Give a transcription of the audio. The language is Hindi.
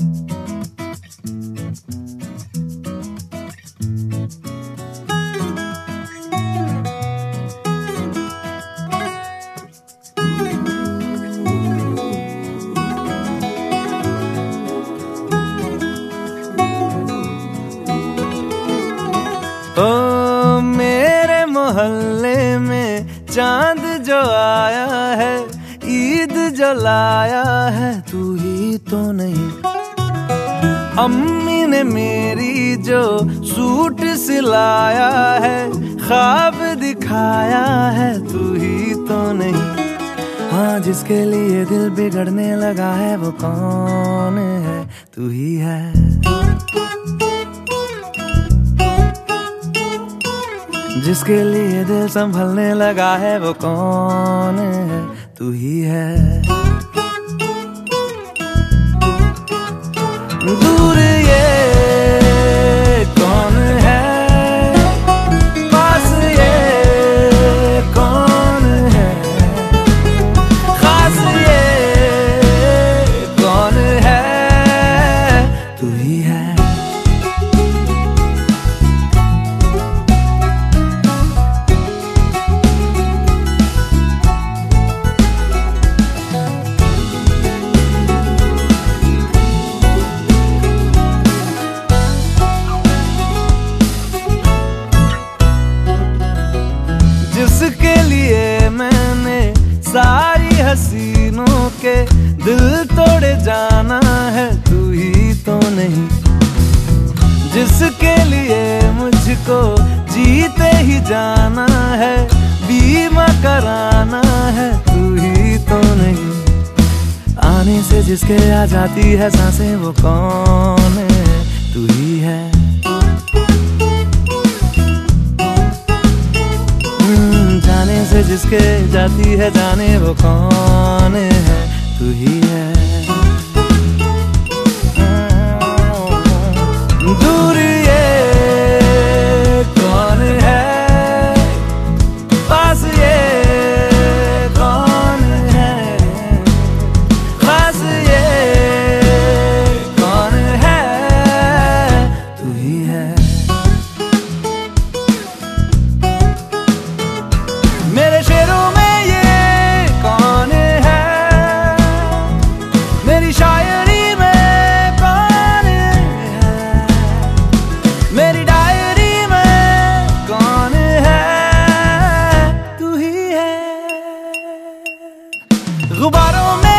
ओ, मेरे मोहल्ले में चाँद जो आया है, ईद जलाया है, तू ही तो नहीं। अम्मी ने मेरी जो सूट सिलाया है, ख्वाब दिखाया है, तू ही तो नहीं। हाँ जिसके लिए दिल बिगड़ने लगा है, वो कौन है? तू ही है। जिसके लिए दिल संभलने लगा है, वो कौन है? तू ही है। तू ही है। जिसके लिए मैंने सारी हसीनों के दिल तोड़े जाना नहीं। जिसके लिए मुझको जीते ही जाना है बीमा कराना है तू ही तो नहीं। आने से जिसके आ जाती है साँसें वो कौन है? तू ही है। हम्म, जाने से जिसके जाती है जाने वो कौन है? Rubaram